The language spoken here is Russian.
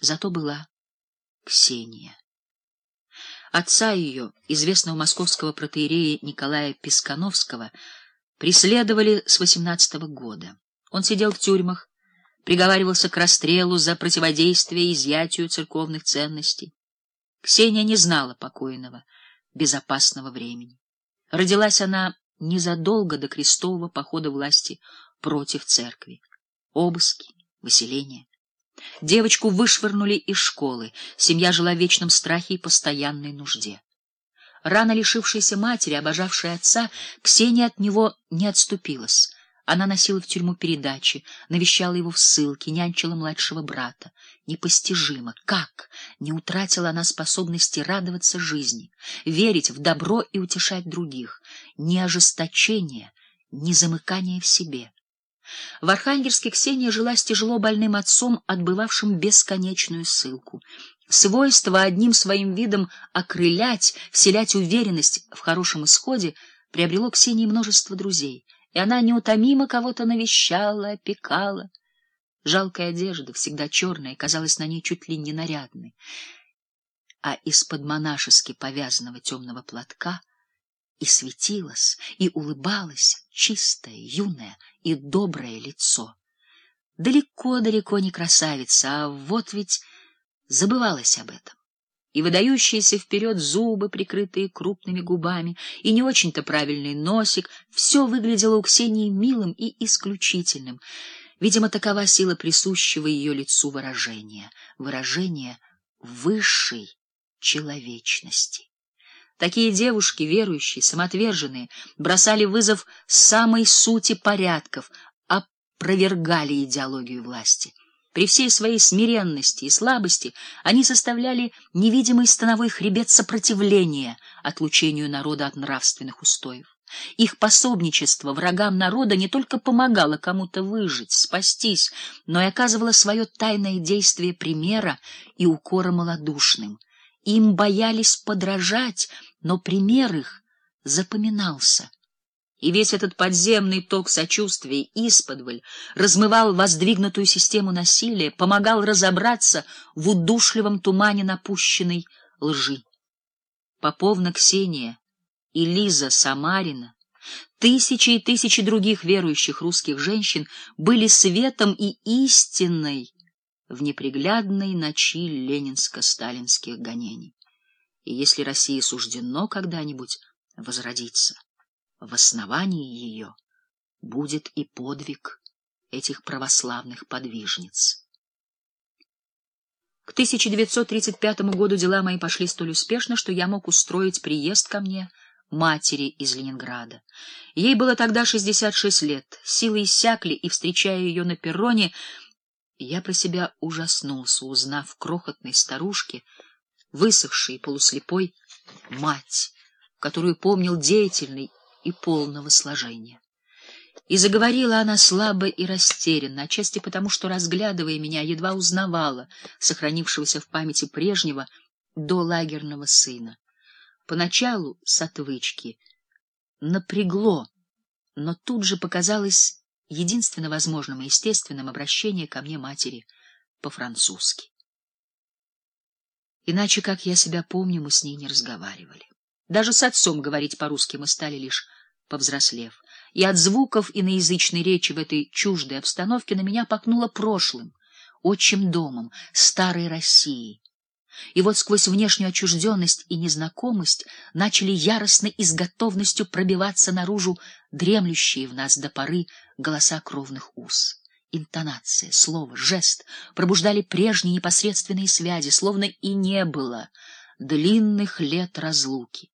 Зато была Ксения. Отца ее, известного московского протоиерея Николая Пискановского, преследовали с восемнадцатого года. Он сидел в тюрьмах, приговаривался к расстрелу за противодействие изъятию церковных ценностей. Ксения не знала покойного, безопасного времени. Родилась она незадолго до крестового похода власти против церкви. Обыски, выселение. Девочку вышвырнули из школы, семья жила в вечном страхе и постоянной нужде. Рано лишившаяся матери, обожавшая отца, Ксения от него не отступилась. Она носила в тюрьму передачи, навещала его в ссылке, нянчила младшего брата. Непостижимо, как не утратила она способности радоваться жизни, верить в добро и утешать других, ни ожесточения, ни замыкания в себе. В Архангельске Ксения жила с тяжело больным отцом, отбывавшим бесконечную ссылку. Свойство одним своим видом окрылять, вселять уверенность в хорошем исходе приобрело Ксении множество друзей, и она неутомимо кого-то навещала, опекала. Жалкая одежда, всегда черная, казалась на ней чуть ли не нарядной, а из-под монашески повязанного темного платка и светилось, и улыбалось чистое, юное и доброе лицо. Далеко-далеко не красавица, а вот ведь забывалась об этом. И выдающиеся вперед зубы, прикрытые крупными губами, и не очень-то правильный носик, все выглядело у Ксении милым и исключительным. Видимо, такова сила присущего ее лицу выражения, выражения высшей человечности. Такие девушки, верующие, самоотверженные, бросали вызов самой сути порядков, опровергали идеологию власти. При всей своей смиренности и слабости они составляли невидимый становой хребет сопротивления отлучению народа от нравственных устоев. Их пособничество врагам народа не только помогало кому-то выжить, спастись, но и оказывало свое тайное действие примера и укора малодушным. Им боялись подражать, но пример их запоминался. И весь этот подземный ток сочувствия исподволь размывал воздвигнутую систему насилия, помогал разобраться в удушливом тумане напущенной лжи. Поповна Ксения и Лиза Самарина, тысячи и тысячи других верующих русских женщин были светом и истиной в неприглядной ночи ленинско-сталинских гонений. И если России суждено когда-нибудь возродиться, в основании ее будет и подвиг этих православных подвижниц. К 1935 году дела мои пошли столь успешно, что я мог устроить приезд ко мне матери из Ленинграда. Ей было тогда 66 лет, силы иссякли, и, встречая ее на перроне, я про себя ужаснулся, узнав крохотной старушке, высохшей и полуслепой, мать, которую помнил деятельный и полного сложения. И заговорила она слабо и растерянно, отчасти потому, что, разглядывая меня, едва узнавала сохранившегося в памяти прежнего до лагерного сына. Поначалу с отвычки напрягло, но тут же показалось единственно возможным и естественным обращение ко мне матери по-французски. Иначе, как я себя помню, мы с ней не разговаривали. Даже с отцом говорить по-русски мы стали лишь повзрослев. И от звуков иноязычной речи в этой чуждой обстановке на меня пахнуло прошлым, отчим домом, старой Россией. И вот сквозь внешнюю отчужденность и незнакомость начали яростно и с готовностью пробиваться наружу дремлющие в нас до поры голоса кровных уз. Интонация, слово, жест пробуждали прежние непосредственные связи, словно и не было длинных лет разлуки.